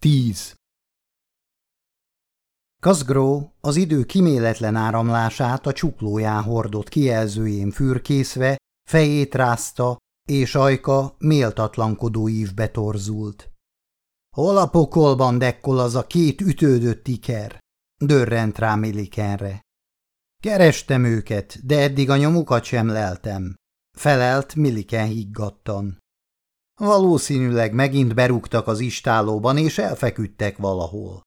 10. Kazgró az idő kiméletlen áramlását a csuklóján hordott kijelzőjén fürkészve, fejét rázta, és ajka méltatlankodó ívbe torzult. Hol a pokolban dekkol az a két ütődött iker? Dörrent rá Milikenre. Kerestem őket, de eddig a nyomukat sem leltem. Felelt Miliken higgadtan. Valószínűleg megint berúgtak az istálóban, és elfeküdtek valahol.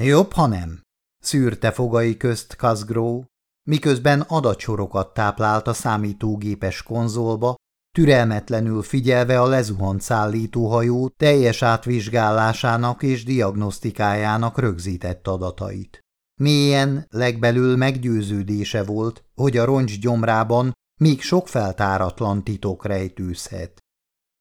Jobb, ha nem, szűrte fogai közt Kazgró, miközben adatsorokat táplált a számítógépes konzolba, türelmetlenül figyelve a lezuhant szállítóhajó teljes átvizsgálásának és diagnosztikájának rögzített adatait. Mélyen, legbelül meggyőződése volt, hogy a roncs gyomrában még sok feltáratlan titok rejtőzhet.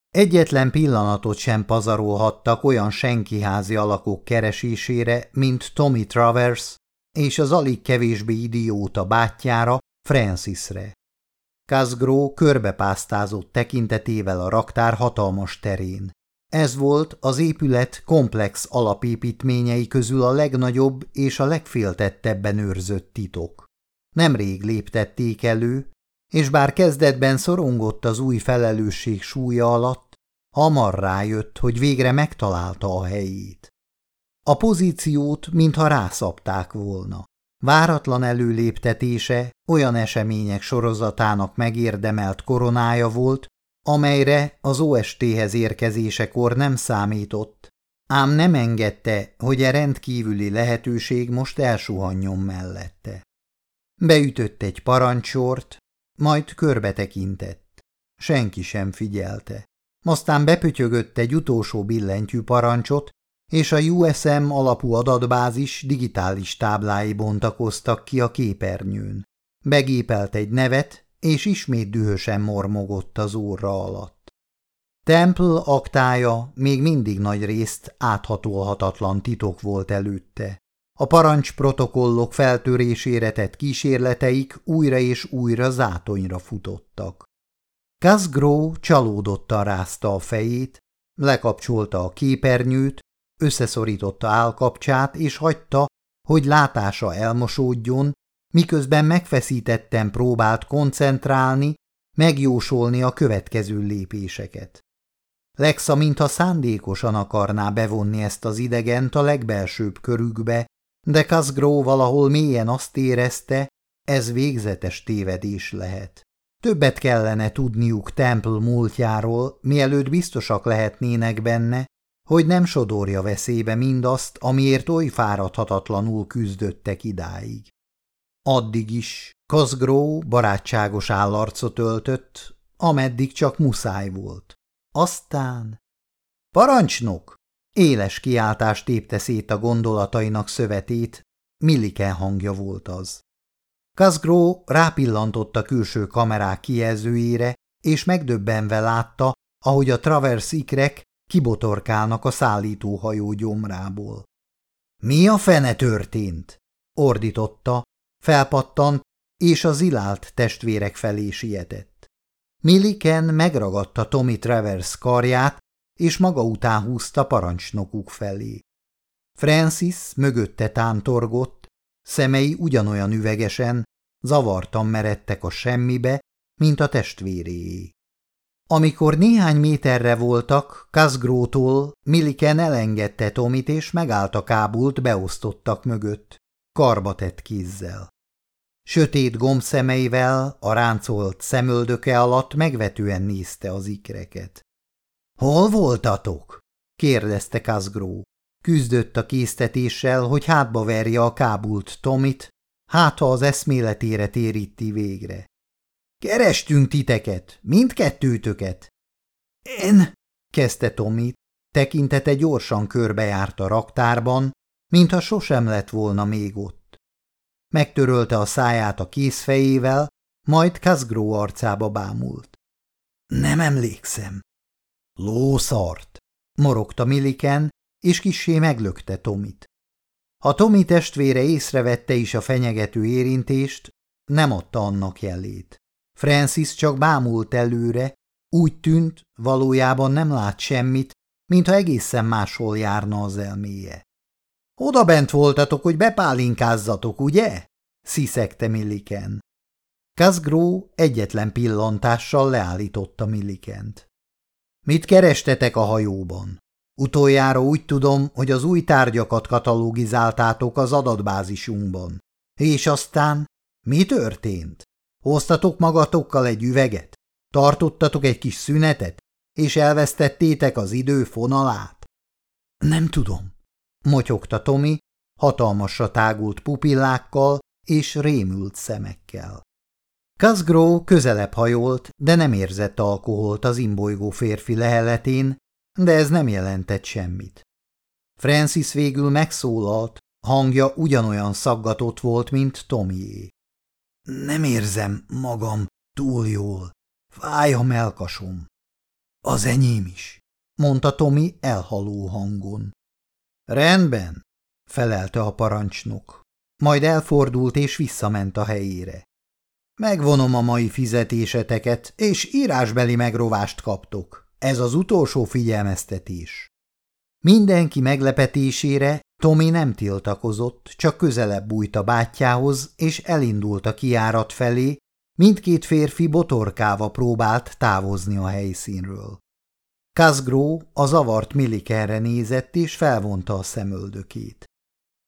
Egyetlen pillanatot sem pazarolhattak olyan senkiházi alakok keresésére, mint Tommy Travers és az alig kevésbé idióta bátyjára, Francisre. Kazgró körbepásztázott tekintetével a raktár hatalmas terén. Ez volt az épület komplex alapépítményei közül a legnagyobb és a legféltettebben őrzött titok. Nemrég léptették elő, és bár kezdetben szorongott az új felelősség súlya alatt, hamar rájött, hogy végre megtalálta a helyét. A pozíciót, mintha rászapták volna. Váratlan előléptetése olyan események sorozatának megérdemelt koronája volt, amelyre az OST-hez érkezésekor nem számított, ám nem engedte, hogy a e rendkívüli lehetőség most elsuhanjon mellette. Beütött egy parancsort, majd körbe tekintett. Senki sem figyelte. Aztán bepötyögött egy utolsó billentyű parancsot, és a USM alapú adatbázis digitális táblái bontakoztak ki a képernyőn. Begépelt egy nevet, és ismét dühösen mormogott az óra alatt. Temple aktája még mindig nagy részt áthatolhatatlan titok volt előtte. A parancsprotokollok feltörésére tett kísérleteik újra és újra zátonyra futottak. Kazgró csalódottan rázta a fejét, lekapcsolta a képernyőt, összeszorította állkapcsát és hagyta, hogy látása elmosódjon, miközben megfeszítetten próbált koncentrálni, megjósolni a következő lépéseket. Lexa mintha szándékosan akarná bevonni ezt az idegent a legbelsőbb körükbe, de Kazgró valahol mélyen azt érezte, ez végzetes tévedés lehet. Többet kellene tudniuk Temple múltjáról, mielőtt biztosak lehetnének benne, hogy nem sodorja veszélybe mindazt, amiért oly fáradhatatlanul küzdöttek idáig. Addig is Kazgró barátságos állarcot öltött, ameddig csak muszáj volt. Aztán... Parancsnok! Éles kiáltást tépte szét a gondolatainak szövetét, Milliken hangja volt az. Kazgró rápillantott a külső kamerák kijelzőjére, és megdöbbenve látta, ahogy a Travers ikrek kibotorkálnak a szállítóhajó gyomrából. – Mi a fene történt? – ordította, felpattant, és a zilált testvérek felé sietett. Milliken megragadta Tommy Travers karját, és maga után húzta parancsnokuk felé. Francis mögötte tántorgott, szemei ugyanolyan üvegesen, zavartan meredtek a semmibe, mint a testvéréé. Amikor néhány méterre voltak, Kazgrótól Milliken elengedte Tomit és megállt a kábult beosztottak mögött, karbatett kézzel. Sötét gombszemeivel a ráncolt szemöldöke alatt megvetően nézte az ikreket. – Hol voltatok? – kérdezte Kazgró. Küzdött a késztetéssel, hogy hátba verje a kábult Tomit, hát ha az eszméletére téríti végre. – Kerestünk titeket, mindkettőtöket. – Én? – kezdte Tomi, tekintete gyorsan körbejárt a raktárban, mintha sosem lett volna még ott. Megtörölte a száját a kézfejével, majd Kazgró arcába bámult. – Nem emlékszem. Lószart, morogta Milliken, és kissé meglökte Tomit. Ha Tomi testvére észrevette is a fenyegető érintést, nem adta annak jelét. Francis csak bámult előre, úgy tűnt, valójában nem lát semmit, mintha egészen máshol járna az elméje. Oda bent voltatok, hogy bepálinkázzatok, ugye? sziszegte Milliken. Kazgró egyetlen pillantással leállította Millikent. Mit kerestetek a hajóban? Utoljára úgy tudom, hogy az új tárgyakat katalogizáltátok az adatbázisunkban. És aztán mi történt? Hoztatok magatokkal egy üveget? Tartottatok egy kis szünetet? És elvesztettétek az idő fonalát? Nem tudom, motyogta Tomi, hatalmasra tágult pupillákkal és rémült szemekkel. Kazgró közelebb hajolt, de nem érzett alkoholt az imbolygó férfi leheletén, de ez nem jelentett semmit. Francis végül megszólalt, hangja ugyanolyan szaggatott volt, mint Tomié. Nem érzem magam túl jól. Fáj a melkasom. Az enyém is, mondta Tomi elhaló hangon. Rendben, felelte a parancsnok. Majd elfordult és visszament a helyére. Megvonom a mai fizetéseteket, és írásbeli megrovást kaptok. Ez az utolsó figyelmeztetés. Mindenki meglepetésére Tomi nem tiltakozott, csak közelebb bújt a bátyjához, és elindult a kiárat felé, mindkét férfi botorkáva próbált távozni a helyszínről. Kazgró a zavart Millikenre nézett, és felvonta a szemöldökét.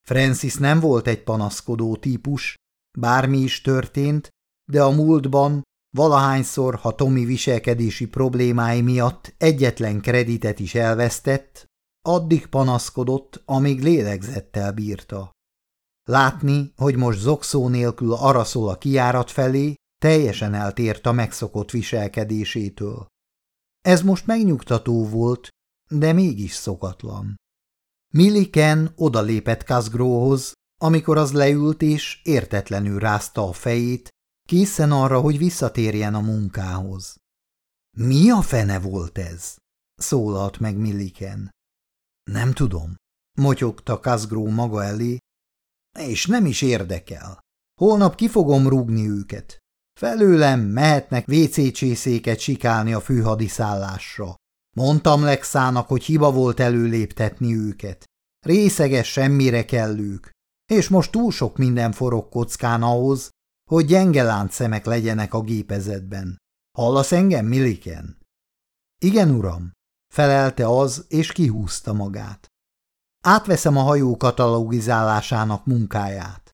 Francis nem volt egy panaszkodó típus, bármi is történt, de a múltban valahányszor, ha Tommy viselkedési problémái miatt egyetlen kreditet is elvesztett, addig panaszkodott, amíg lélegzettel bírta. Látni, hogy most zokszó nélkül araszol a kiárat felé, teljesen eltért a megszokott viselkedésétől. Ez most megnyugtató volt, de mégis szokatlan. Milliken odalépett Kazgróhoz, amikor az leült és értetlenül rázta a fejét, készen arra, hogy visszatérjen a munkához. Mi a fene volt ez? szólalt meg Milliken. Nem tudom, motyogta Kazgró maga elé, és nem is érdekel. Holnap ki fogom rúgni őket. Felőlem mehetnek WC-csészéket sikálni a főhadiszállásra. Mondtam Lexának, hogy hiba volt előléptetni őket. Részeges semmire kellők, és most túl sok minden forog kockán ahhoz, hogy gyenge láncszemek legyenek a gépezetben. Hallasz engem, Milliken? Igen, uram, felelte az, és kihúzta magát. Átveszem a hajó katalogizálásának munkáját.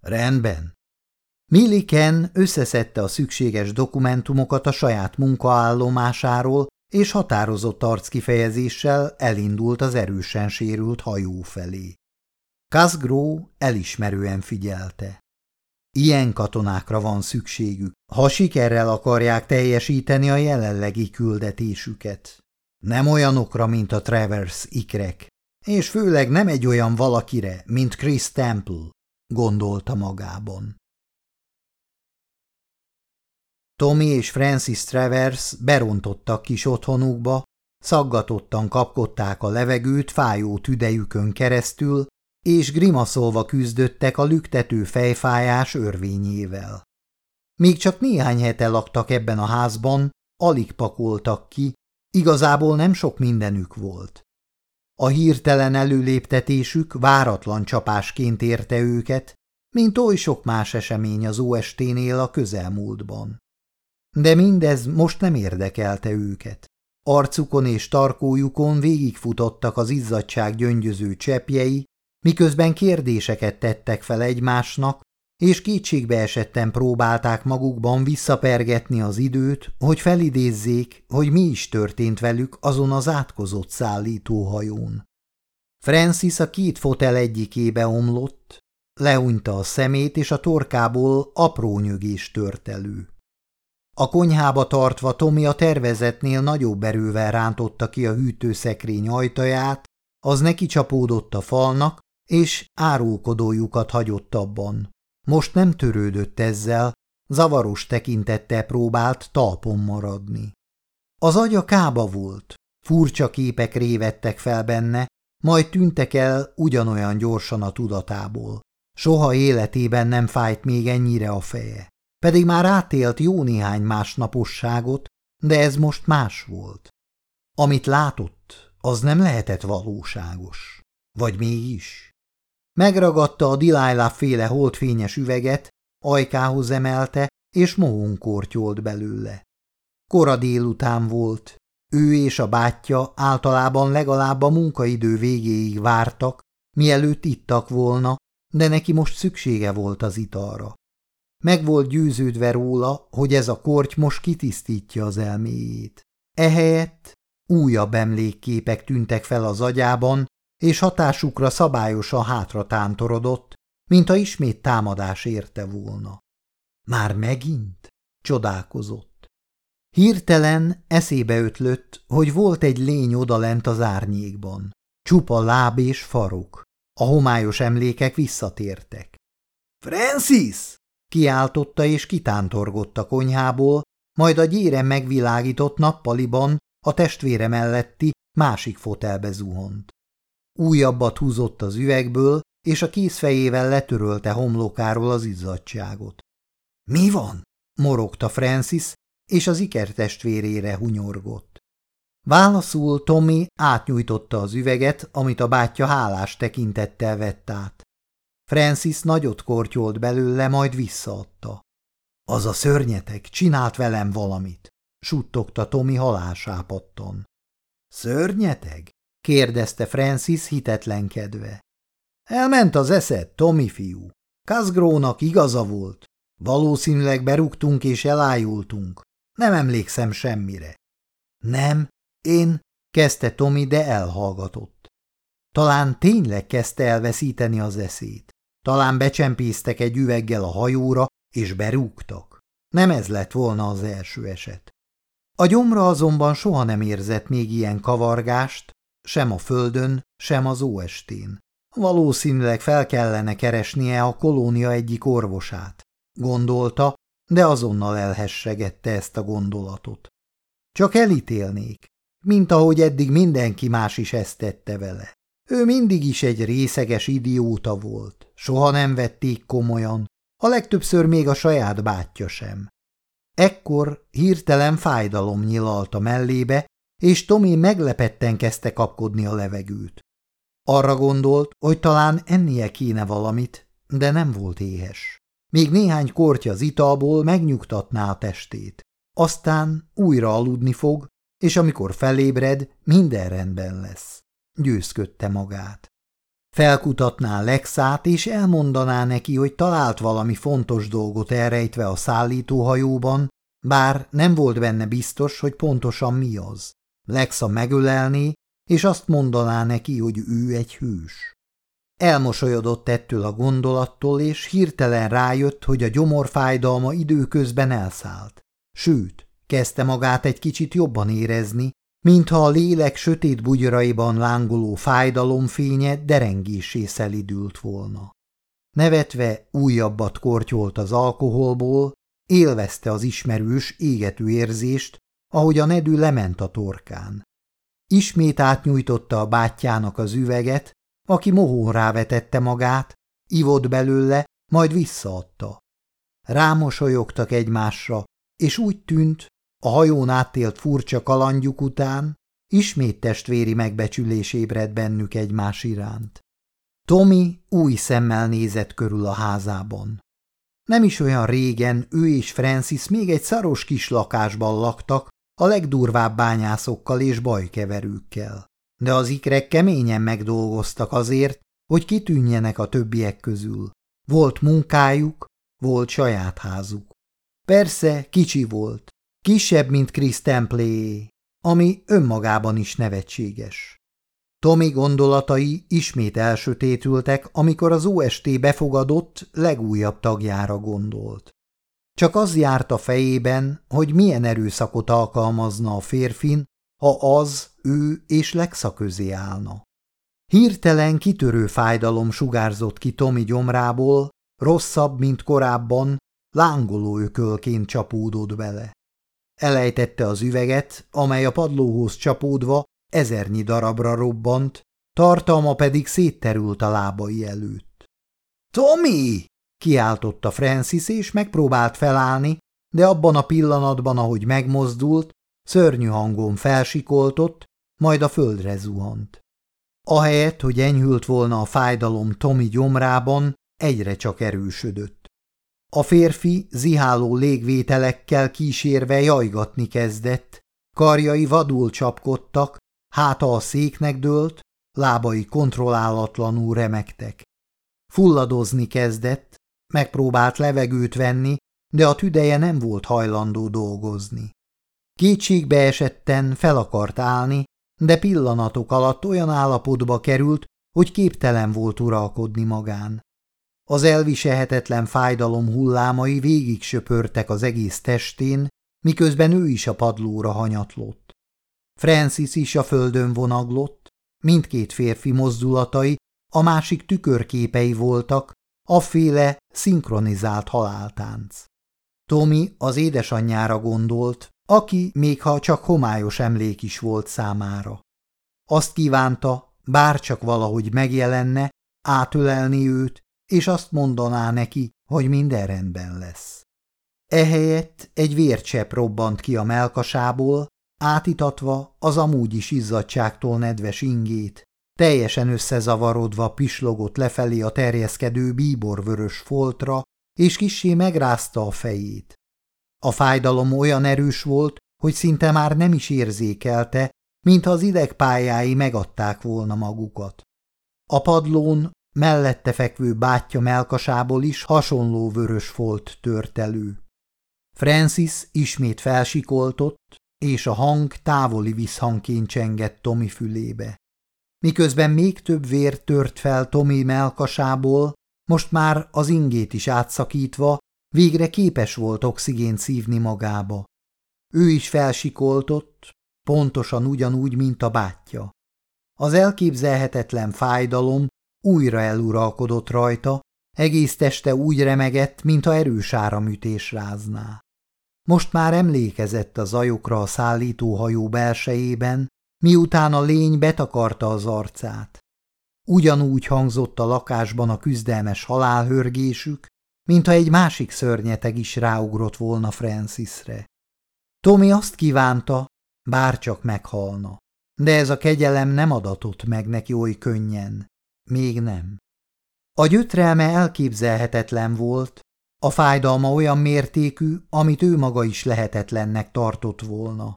Rendben. Milliken összeszedte a szükséges dokumentumokat a saját munkaállomásáról, és határozott arckifejezéssel elindult az erősen sérült hajó felé. Kazgró elismerően figyelte. Ilyen katonákra van szükségük, ha sikerrel akarják teljesíteni a jelenlegi küldetésüket. Nem olyanokra, mint a Travers ikrek, és főleg nem egy olyan valakire, mint Chris Temple, gondolta magában. Tommy és Francis Travers berontottak kis otthonukba, szaggatottan kapkodták a levegőt fájó tüdejükön keresztül, és grimaszolva küzdöttek a lüktető fejfájás örvényével. Még csak néhány hete laktak ebben a házban, alig pakoltak ki, igazából nem sok mindenük volt. A hirtelen előléptetésük váratlan csapásként érte őket, mint oly sok más esemény az OST-nél a közelmúltban. De mindez most nem érdekelte őket. Arcukon és tarkójukon végigfutottak az izzadság gyöngyöző cseppjei, miközben kérdéseket tettek fel egymásnak, és kétségbe esetten próbálták magukban visszapergetni az időt, hogy felidézzék, hogy mi is történt velük azon az átkozott szállítóhajón. Francis a két fotel egyikébe omlott, lehunyta a szemét, és a torkából apró nyögés tört elő. A konyhába tartva Tomi a tervezetnél nagyobb erővel rántotta ki a hűtőszekrény ajtaját, az neki csapódott a falnak, és árulkodójukat hagyott abban. Most nem törődött ezzel, zavaros tekintettel próbált talpon maradni. Az agya kába volt, furcsa képek révettek fel benne, majd tűntek el ugyanolyan gyorsan a tudatából. Soha életében nem fájt még ennyire a feje. Pedig már átélt jó néhány más naposságot, de ez most más volt. Amit látott, Az nem lehetett valóságos. Vagy mégis? Megragadta a Delilah féle holdfényes üveget, ajkához emelte, és mohonkortyolt belőle. Kora délután volt. Ő és a bátyja általában legalább a munkaidő végéig vártak, mielőtt ittak volna, de neki most szüksége volt az italra. Meg volt győződve róla, hogy ez a korty most kitisztítja az elméjét. Ehelyett újabb emlékképek tűntek fel az agyában, és hatásukra szabályosan hátra tántorodott, mint a ismét támadás érte volna. Már megint? Csodálkozott. Hirtelen eszébe ötlött, hogy volt egy lény odalent az árnyékban. Csupa láb és farok. A homályos emlékek visszatértek. – Francis! – kiáltotta és kitántorgott a konyhából, majd a gyéren megvilágított nappaliban a testvére melletti másik fotelbe zuhont. Újabbat húzott az üvegből, és a kézfejével letörölte homlokáról az izzadságot. – Mi van? – morogta Francis, és az ikertestvérére hunyorgott. Válaszul Tommy átnyújtotta az üveget, amit a bátyja hálás tekintettel vett át. Francis nagyot kortyolt belőle, majd visszaadta. – Az a szörnyetek csinált velem valamit – suttogta Tommy halásápatton. – Szörnyeteg? – kérdezte Francis hitetlenkedve. – Elment az eszed, Tommy fiú. Kazgrónak igaza volt. Valószínűleg berúgtunk és elájultunk. Nem emlékszem semmire. Nem, én, kezdte Tommy, de elhallgatott. Talán tényleg kezdte elveszíteni az eszét. Talán becsempésztek egy üveggel a hajóra, és berúgtak. Nem ez lett volna az első eset. A gyomra azonban soha nem érzett még ilyen kavargást, sem a földön, sem az óestén. Valószínűleg fel kellene keresnie a kolónia egyik orvosát, gondolta, de azonnal elhessegette ezt a gondolatot. Csak elítélnék, mint ahogy eddig mindenki más is ezt tette vele. Ő mindig is egy részeges idióta volt, soha nem vették komolyan, a legtöbbször még a saját bátyja sem. Ekkor hirtelen fájdalom nyilalta mellébe, és Tomi meglepetten kezdte kapkodni a levegőt. Arra gondolt, hogy talán ennie kéne valamit, de nem volt éhes. Még néhány kortya az italból megnyugtatná a testét. Aztán újra aludni fog, és amikor felébred, minden rendben lesz. Győzködte magát. Felkutatná Lexát, és elmondaná neki, hogy talált valami fontos dolgot elrejtve a szállítóhajóban, bár nem volt benne biztos, hogy pontosan mi az. Lexa megölelné, és azt mondaná neki, hogy ő egy hős. Elmosolyodott ettől a gondolattól, és hirtelen rájött, hogy a gyomorfájdalma időközben elszállt. Sőt, kezdte magát egy kicsit jobban érezni, mintha a lélek sötét bugyraiban lángoló fájdalomfénye derengésé szelidült volna. Nevetve újabbat kortyolt az alkoholból, élvezte az ismerős, égető érzést, ahogy a nedű lement a torkán. Ismét átnyújtotta a bátyjának az üveget, aki mohón rávetette magát, ivott belőle, majd visszaadta. Rámosolyogtak egymásra, és úgy tűnt, a hajón átélt furcsa kalandjuk után ismét testvéri megbecsülés ébredt bennük egymás iránt. Tommy új szemmel nézett körül a házában. Nem is olyan régen ő és Francis még egy szaros kis lakásban laktak, a legdurvább bányászokkal és bajkeverőkkel. De az ikrek keményen megdolgoztak azért, hogy kitűnjenek a többiek közül. Volt munkájuk, volt saját házuk. Persze kicsi volt, kisebb, mint Chris Templé, ami önmagában is nevetséges. Tommy gondolatai ismét elsötétültek, amikor az OST befogadott legújabb tagjára gondolt. Csak az járt a fejében, hogy milyen erőszakot alkalmazna a férfin, ha az, ő és Lexa közé állna. Hirtelen kitörő fájdalom sugárzott ki Tomi gyomrából, rosszabb, mint korábban, lángoló ökölként csapódott bele. Elejtette az üveget, amely a padlóhoz csapódva ezernyi darabra robbant, tartalma pedig szétterült a lábai előtt. – Tommy! – kiáltotta Francis, és megpróbált felállni, de abban a pillanatban, ahogy megmozdult, szörnyű hangon felsikoltott, majd a földre zuhant. Ahelyett, hogy enyhült volna a fájdalom Tomi gyomrában, egyre csak erősödött. A férfi ziháló légvételekkel kísérve jajgatni kezdett, karjai vadul csapkodtak, háta a széknek dőlt, lábai kontrollálatlanul remektek. Fulladozni kezdett, megpróbált levegőt venni, de a tüdeje nem volt hajlandó dolgozni. Kétségbe esetten fel akart állni, de pillanatok alatt olyan állapotba került, hogy képtelen volt uralkodni magán. Az elviselhetetlen fájdalom hullámai végig söpörtek az egész testén, miközben ő is a padlóra hanyatlott. Francis is a földön vonaglott, mindkét férfi mozdulatai a másik tükörképei voltak, afféle szinkronizált haláltánc. Tomi az édesanyjára gondolt, aki még ha csak homályos emlék is volt számára. Azt kívánta, bár csak valahogy megjelenne, átölelni őt, és azt mondaná neki, hogy minden rendben lesz. Ehelyett egy vércsepp robbant ki a melkasából, átitatva az amúgy is izzadságtól nedves ingét, teljesen összezavarodva pislogott lefelé a terjeszkedő bíborvörös foltra, és kissé megrázta a fejét. A fájdalom olyan erős volt, hogy szinte már nem is érzékelte, mintha az idegpályái megadták volna magukat. A padlón mellette fekvő bátyja melkasából is hasonló vörös folt tört elő. Francis ismét felsikoltott, és a hang távoli visszhangként csengett Tomi fülébe. Miközben még több vér tört fel Tomi melkasából, most már az ingét is átszakítva, végre képes volt oxigént szívni magába. Ő is felsikoltott, pontosan ugyanúgy, mint a bátyja. Az elképzelhetetlen fájdalom újra eluralkodott rajta, egész teste úgy remegett, mintha erős áramütés rázná. Most már emlékezett a zajokra a szállítóhajó belsejében, miután a lény betakarta az arcát. Ugyanúgy hangzott a lakásban a küzdelmes halálhörgésük, mintha egy másik szörnyeteg is ráugrott volna Francisre. Tommy azt kívánta, bárcsak meghalna, de ez a kegyelem nem adatott meg neki oly könnyen. Még nem. A gyötrelme elképzelhetetlen volt, a fájdalma olyan mértékű, amit ő maga is lehetetlennek tartott volna.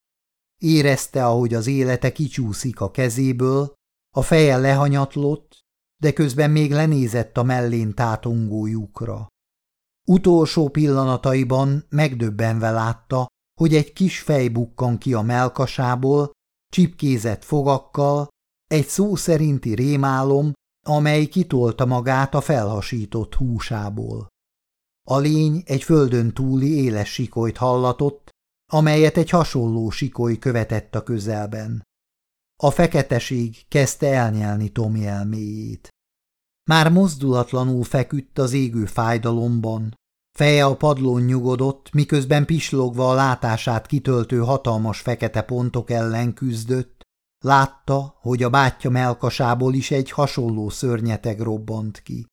Érezte, ahogy az élete kicsúszik a kezéből, a feje lehanyatlott, de közben még lenézett a mellén tátongó lyukra. Utolsó pillanataiban megdöbbenve látta, hogy egy kis fej bukkan ki a melkasából, csipkézett fogakkal, egy szó szerinti rémálom, amely kitolta magát a felhasított húsából. A lény egy földön túli éles sikolyt hallatott, amelyet egy hasonló sikoly követett a közelben. A feketeség kezdte elnyelni Tomi elméjét. Már mozdulatlanul feküdt az égő fájdalomban, feje a padlón nyugodott, miközben pislogva a látását kitöltő hatalmas fekete pontok ellen küzdött, látta, hogy a bátyja melkasából is egy hasonló szörnyeteg robbant ki.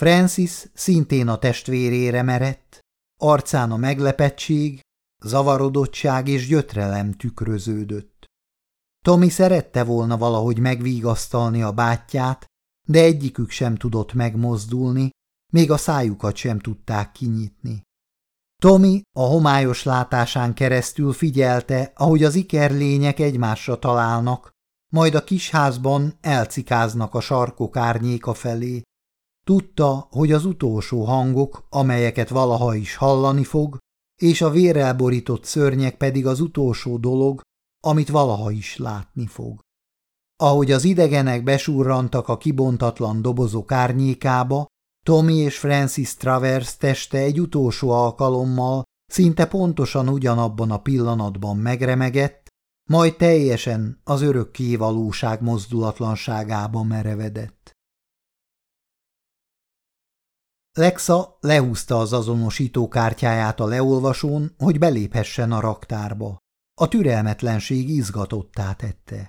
Francis szintén a testvérére merett, arcán a meglepettség, zavarodottság és gyötrelem tükröződött. Tommy szerette volna valahogy megvigasztalni a bátyját, de egyikük sem tudott megmozdulni, még a szájukat sem tudták kinyitni. Tommy a homályos látásán keresztül figyelte, ahogy az ikerlények egymásra találnak, majd a kisházban elcikáznak a sarkok árnyéka felé. Tudta, hogy az utolsó hangok, amelyeket valaha is hallani fog, és a vérrel borított szörnyek pedig az utolsó dolog, amit valaha is látni fog. Ahogy az idegenek besurrantak a kibontatlan dobozok árnyékába, Tommy és Francis Travers teste egy utolsó alkalommal szinte pontosan ugyanabban a pillanatban megremegett, majd teljesen az örökké valóság mozdulatlanságába merevedett. Lexa lehúzta az azonosítókártyáját a leolvasón, hogy beléphessen a raktárba. A türelmetlenség izgatottá tette.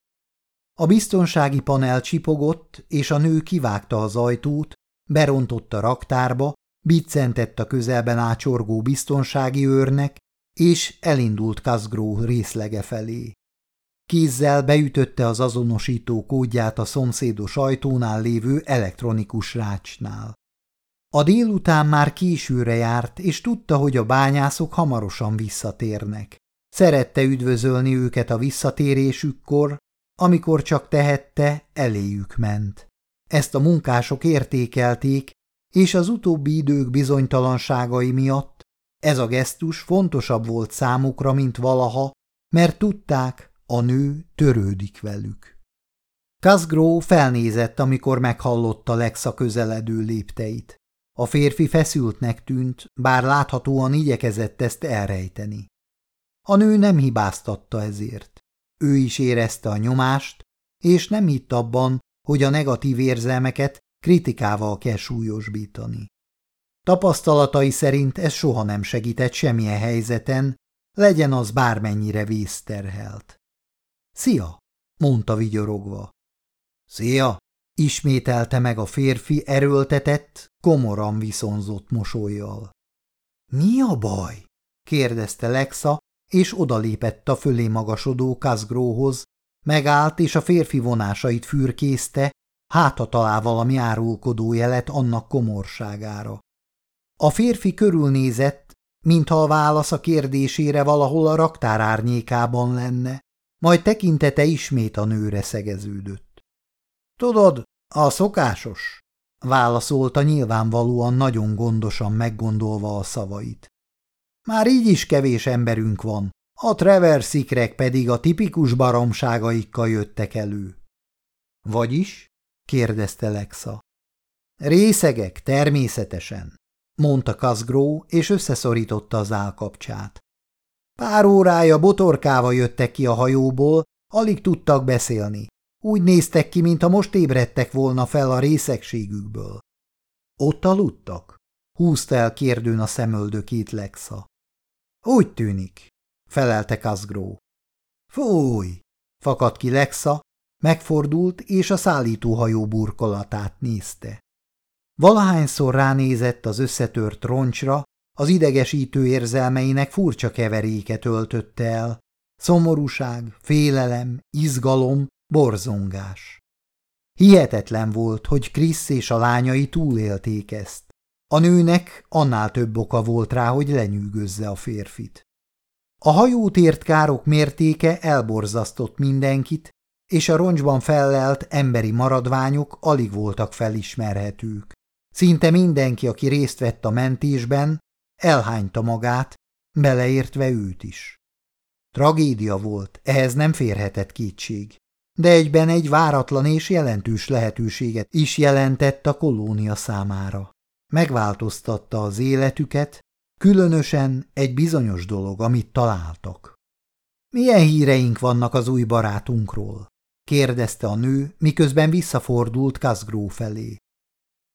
A biztonsági panel csipogott, és a nő kivágta az ajtót, berontott a raktárba, biccentett a közelben ácsorgó biztonsági őrnek, és elindult Kazgró részlege felé. kézzel beütötte az azonosító kódját a szomszédos ajtónál lévő elektronikus rácsnál. A délután már későre járt, és tudta, hogy a bányászok hamarosan visszatérnek. Szerette üdvözölni őket a visszatérésükkor, amikor csak tehette, eléjük ment. Ezt a munkások értékelték, és az utóbbi idők bizonytalanságai miatt ez a gesztus fontosabb volt számukra, mint valaha, mert tudták, a nő törődik velük. Kazgró felnézett, amikor meghallotta Lexa közeledő lépteit. A férfi feszültnek tűnt, bár láthatóan igyekezett ezt elrejteni. A nő nem hibáztatta ezért. Ő is érezte a nyomást, és nem hitt abban, hogy a negatív érzelmeket kritikával kell súlyosbítani. Tapasztalatai szerint ez soha nem segített semmilyen helyzeten, legyen az bármennyire vészterhelt. Szia! mondta vigyorogva. Szia! Ismételte meg a férfi erőltetett, komoran viszonzott mosolyjal. Mi a baj? kérdezte Lexa, és odalépett a fölé magasodó Kazgróhoz, megállt és a férfi vonásait fürkészte, háta talál valami árulkodó jelet annak komorságára. A férfi körülnézett, mintha a válasz a kérdésére valahol a raktár árnyékában lenne, majd tekintete ismét a nőre szegeződött. Tudod, a szokásos, válaszolta nyilvánvalóan nagyon gondosan meggondolva a szavait. Már így is kevés emberünk van, a Trevor pedig a tipikus baromságaikkal jöttek elő. Vagyis? kérdezte Lexa. Részegek, természetesen, mondta Kazgró, és összeszorította az állkapcsát. Pár órája botorkával jöttek ki a hajóból, alig tudtak beszélni. Úgy néztek ki, mintha most ébredtek volna fel a részegségükből. Ott aludtak? Húzta el kérdőn a szemöldökét Lexa. Úgy tűnik, felelte Kazgró. Fúj! fakadt ki Lexa, megfordult és a szállítóhajó burkolatát nézte. Valahányszor ránézett az összetört roncsra, az idegesítő érzelmeinek furcsa keveréket öltötte el. Szomorúság, félelem, izgalom, borzongás. Hihetetlen volt, hogy Krisz és a lányai túlélték ezt. A nőnek annál több oka volt rá, hogy lenyűgözze a férfit. A hajót ért károk mértéke elborzasztott mindenkit, és a roncsban fellelt emberi maradványok alig voltak felismerhetők. Szinte mindenki, aki részt vett a mentésben, elhányta magát, beleértve őt is. Tragédia volt, ehhez nem férhetett kétség, de egyben egy váratlan és jelentős lehetőséget is jelentett a kolónia számára. Megváltoztatta az életüket, különösen egy bizonyos dolog, amit találtak. Milyen híreink vannak az új barátunkról? kérdezte a nő, miközben visszafordult Kazgró felé.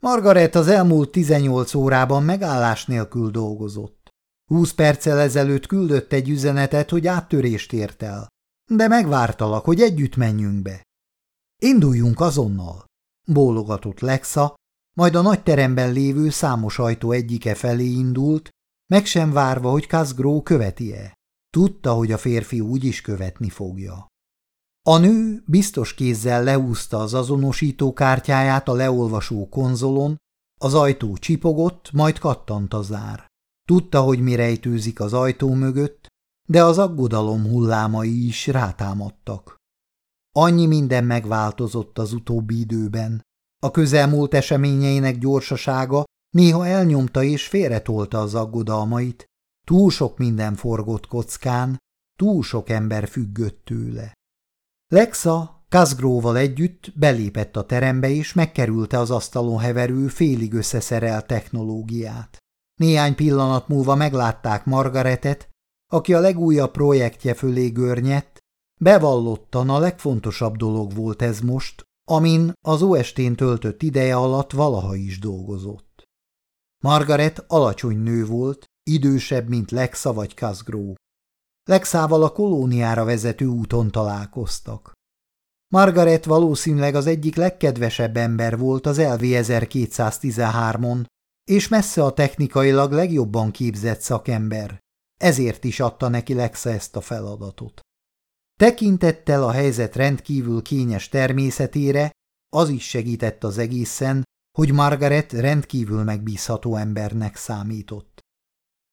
Margaret az elmúlt 18 órában megállás nélkül dolgozott. Húsz perccel ezelőtt küldött egy üzenetet, hogy áttörést ért el, de megvártalak, hogy együtt menjünk be. Induljunk azonnal, bólogatott Lexa, majd a nagy teremben lévő számos ajtó egyike felé indult, meg sem várva, hogy Kazgró követi-e. Tudta, hogy a férfi úgy is követni fogja. A nő biztos kézzel leúzta az azonosító kártyáját a leolvasó konzolon, az ajtó csipogott, majd kattant a zár. Tudta, hogy mi rejtőzik az ajtó mögött, de az aggodalom hullámai is rátámadtak. Annyi minden megváltozott az utóbbi időben. A közelmúlt eseményeinek gyorsasága néha elnyomta és félretolta az aggodalmait, túl sok minden forgott kockán, túl sok ember függött tőle. Lexa Kazgróval együtt belépett a terembe és megkerülte az asztalon heverő, félig összeszerelt technológiát. Néhány pillanat múlva meglátták Margaretet, aki a legújabb projektje fölé görnyett, bevallottan a legfontosabb dolog volt ez most, amin az OST-n töltött ideje alatt valaha is dolgozott. Margaret alacsony nő volt, idősebb, mint Lexa vagy Kazgró. Lexával a kolóniára vezető úton találkoztak. Margaret valószínűleg az egyik legkedvesebb ember volt az LV 1213-on, és messze a technikailag legjobban képzett szakember, ezért is adta neki Lexa ezt a feladatot. Tekintettel a helyzet rendkívül kényes természetére, az is segített az egészen, hogy Margaret rendkívül megbízható embernek számított.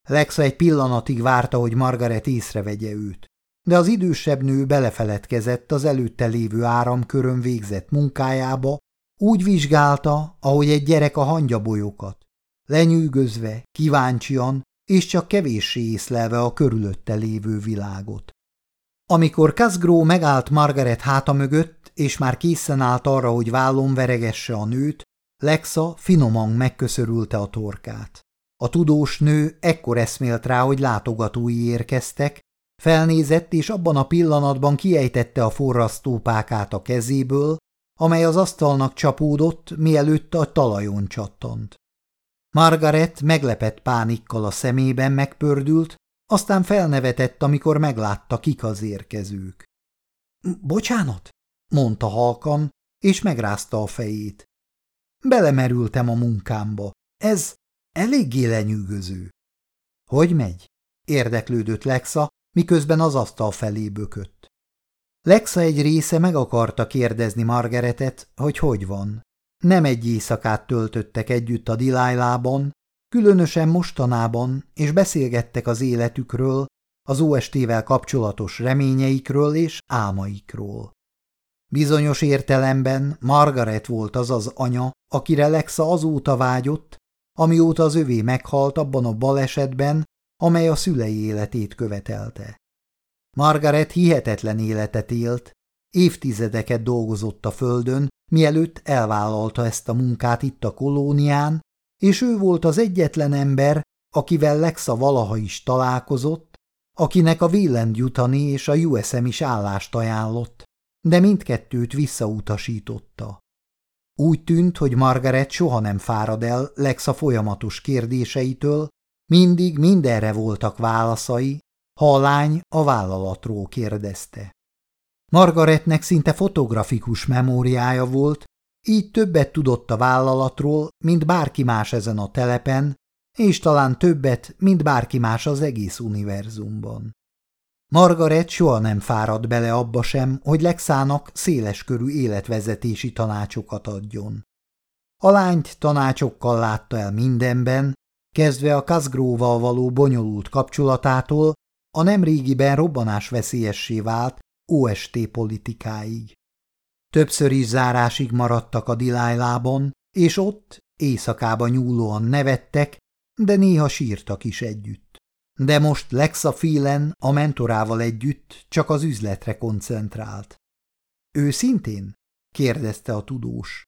Lexa egy pillanatig várta, hogy Margaret észrevegye őt, de az idősebb nő belefeledkezett az előtte lévő áramkörön végzett munkájába, úgy vizsgálta, ahogy egy gyerek a hangyabolyokat, lenyűgözve, kíváncsian és csak kevéssé észlelve a körülötte lévő világot. Amikor Kazgró megállt Margaret háta mögött, és már készen állt arra, hogy vállon veregesse a nőt, Lexa finoman megköszörülte a torkát. A tudós nő ekkor eszmélt rá, hogy látogatói érkeztek, felnézett, és abban a pillanatban kiejtette a forrasztópákát a kezéből, amely az asztalnak csapódott, mielőtt a talajon csattant. Margaret meglepett pánikkal a szemében megpördült, aztán felnevetett, amikor meglátta, kik az érkezők. – Bocsánat? – mondta halkan, és megrázta a fejét. Belemerültem a munkámba. Ez eléggé lenyűgöző. – Hogy megy? – érdeklődött Lexa, miközben az asztal felé bökött. Lexa egy része meg akarta kérdezni Margaretet, hogy hogy van. Nem egy éjszakát töltöttek együtt a Dilájlában, különösen mostanában, és beszélgettek az életükről, az OST-vel kapcsolatos reményeikről és álmaikról. Bizonyos értelemben Margaret volt az az anya, akire Lexa azóta vágyott, amióta az övé meghalt abban a balesetben, amely a szülei életét követelte. Margaret hihetetlen életet élt, évtizedeket dolgozott a földön, mielőtt elvállalta ezt a munkát itt a kolónián, és ő volt az egyetlen ember, akivel Lexa valaha is találkozott, akinek a Wieland jutani és a USM is állást ajánlott, de mindkettőt visszautasította. Úgy tűnt, hogy Margaret soha nem fárad el Lexa folyamatos kérdéseitől, mindig mindenre voltak válaszai, ha a lány a vállalatról kérdezte. Margaretnek szinte fotografikus memóriája volt, így többet tudott a vállalatról, mint bárki más ezen a telepen, és talán többet, mint bárki más az egész univerzumban. Margaret soha nem fáradt bele abba sem, hogy Lexának széleskörű életvezetési tanácsokat adjon. A lányt tanácsokkal látta el mindenben, kezdve a Kazgróval való bonyolult kapcsolatától a nemrégiben robbanás veszélyessé vált OST politikáig. Többször is zárásig maradtak a dilájlában, és ott éjszakába nyúlóan nevettek, de néha sírtak is együtt. De most Lexa Phelan a mentorával együtt csak az üzletre koncentrált. Ő szintén? kérdezte a tudós.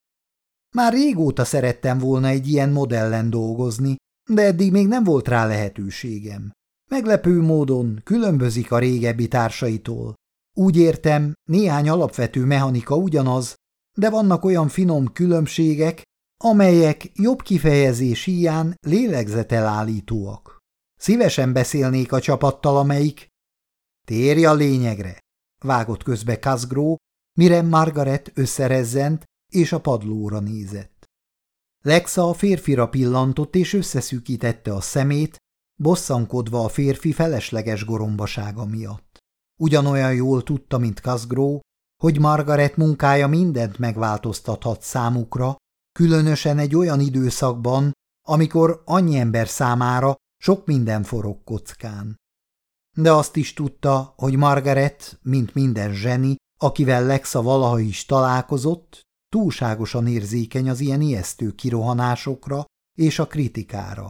Már régóta szerettem volna egy ilyen modellen dolgozni, de eddig még nem volt rá lehetőségem. Meglepő módon különbözik a régebbi társaitól. Úgy értem, néhány alapvető mechanika ugyanaz, de vannak olyan finom különbségek, amelyek jobb kifejezés hiány lélegzetelállítóak. Szívesen beszélnék a csapattal, amelyik... Térj a lényegre, vágott közbe Kazgró, mire Margaret összerezzent és a padlóra nézett. Lexa a férfira pillantott és összeszűkítette a szemét, bosszankodva a férfi felesleges gorombasága miatt. Ugyanolyan jól tudta, mint Kazgró, hogy Margaret munkája mindent megváltoztathat számukra, különösen egy olyan időszakban, amikor annyi ember számára sok minden forog kockán. De azt is tudta, hogy Margaret, mint minden zseni, akivel Lexa valaha is találkozott, túlságosan érzékeny az ilyen ijesztő kirohanásokra és a kritikára.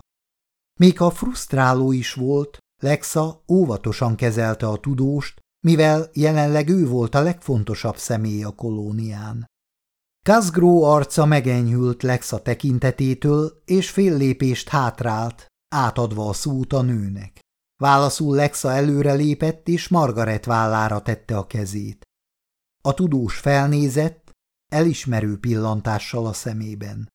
Még ha frusztráló is volt, Lexa óvatosan kezelte a tudóst, mivel jelenleg ő volt a legfontosabb személy a kolónián. Kazgró arca megenyhült Lexa tekintetétől, és fél lépést hátrált, átadva a szót a nőnek. Válaszul Lexa előre lépett, és Margaret vállára tette a kezét. A tudós felnézett, elismerő pillantással a szemében.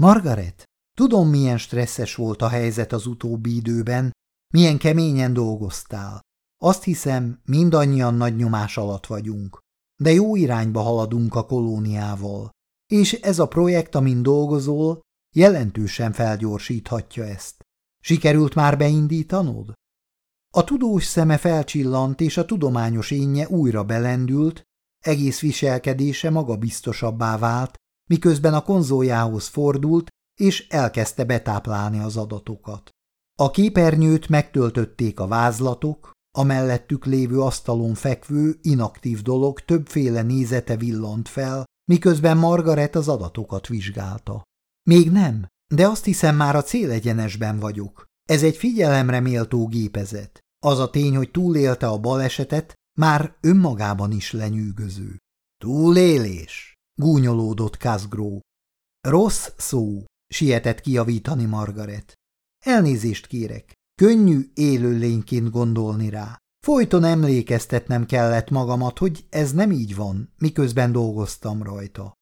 Margaret, tudom, milyen stresszes volt a helyzet az utóbbi időben, milyen keményen dolgoztál. Azt hiszem, mindannyian nagy nyomás alatt vagyunk, de jó irányba haladunk a kolóniával, és ez a projekt, amin dolgozol, jelentősen felgyorsíthatja ezt. Sikerült már beindítanod? A tudós szeme felcsillant, és a tudományos énje újra belendült, egész viselkedése magabiztosabbá vált, miközben a konzoljához fordult, és elkezdte betáplálni az adatokat. A képernyőt megtöltötték a vázlatok, a mellettük lévő asztalon fekvő, inaktív dolog többféle nézete villant fel, miközben Margaret az adatokat vizsgálta. Még nem, de azt hiszem már a célegyenesben vagyok. Ez egy figyelemre méltó gépezet. Az a tény, hogy túlélte a balesetet, már önmagában is lenyűgöző. Túlélés, gúnyolódott Kazgró. Rossz szó, sietett kiavítani Margaret. Elnézést kérek, könnyű élőlényként gondolni rá. Folyton emlékeztetnem kellett magamat, hogy ez nem így van, miközben dolgoztam rajta.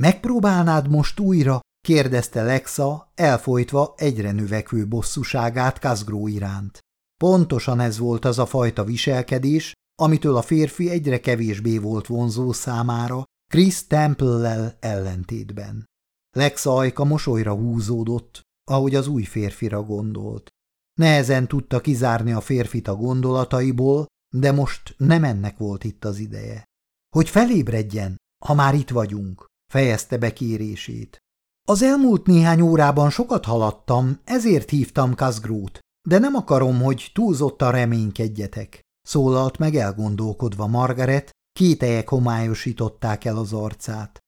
Megpróbálnád most újra? kérdezte Lexa, elfolytva egyre növekvő bosszúságát Kazgró iránt. Pontosan ez volt az a fajta viselkedés, amitől a férfi egyre kevésbé volt vonzó számára, Chris Temple-lel ellentétben. Lexa ajka mosolyra húzódott, ahogy az új férfira gondolt. Nehezen tudta kizárni a férfit a gondolataiból, de most nem ennek volt itt az ideje. Hogy felébredjen, ha már itt vagyunk, fejezte be kérését. Az elmúlt néhány órában sokat haladtam, ezért hívtam Kazgrót, de nem akarom, hogy túlzottan reménykedjetek, szólalt meg elgondolkodva Margaret, kételyek homályosították el az arcát.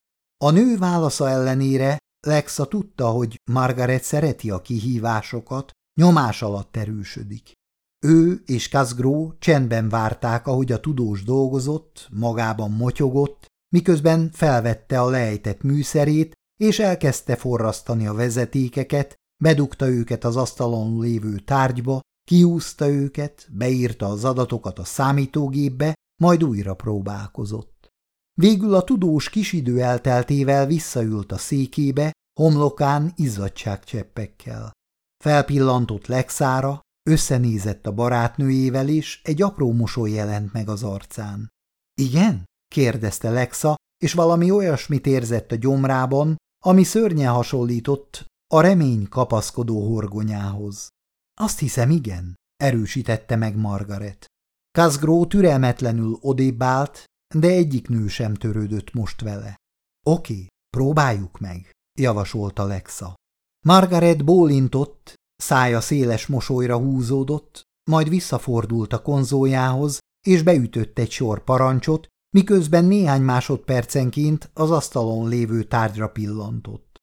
A nő válasza ellenére Lexa tudta, hogy Margaret szereti a kihívásokat, nyomás alatt erősödik. Ő és Kazgró csendben várták, ahogy a tudós dolgozott, magában motyogott, miközben felvette a lejtett műszerét, és elkezdte forrasztani a vezetékeket, bedugta őket az asztalon lévő tárgyba, kiúzta őket, beírta az adatokat a számítógépbe, majd újra próbálkozott. Végül a tudós kis idő elteltével visszaült a székébe, homlokán izzadságcseppekkel. Felpillantott Lexára, összenézett a barátnőjével, és egy apró mosoly jelent meg az arcán. – Igen? – kérdezte Lexa, és valami olyasmit érzett a gyomrában, ami szörnyen hasonlított a remény kapaszkodó horgonyához. – Azt hiszem, igen – erősítette meg Margaret. Kazgró türelmetlenül odébb de egyik nő sem törődött most vele. – Oké, próbáljuk meg – javasolta Lexa. Margaret bólintott, szája széles mosolyra húzódott, majd visszafordult a konzójához, és beütött egy sor parancsot, miközben néhány másodpercenként az asztalon lévő tárgyra pillantott.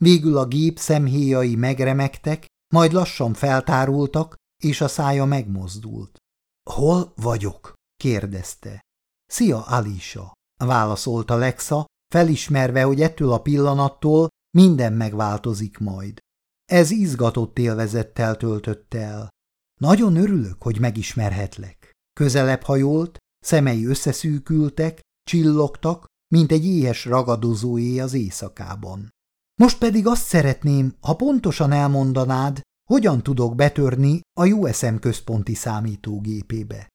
Végül a gép szemhéjai megremegtek, majd lassan feltárultak, és a szája megmozdult. – Hol vagyok? – kérdezte. – Szia, Alisa! – válaszolta Lexa, felismerve, hogy ettől a pillanattól minden megváltozik majd. Ez izgatott élvezettel töltötte el. Nagyon örülök, hogy megismerhetlek. Közelebb hajolt, szemei összeszűkültek, csillogtak, mint egy éhes ragadozóé az éjszakában. Most pedig azt szeretném, ha pontosan elmondanád, hogyan tudok betörni a USM központi számítógépébe.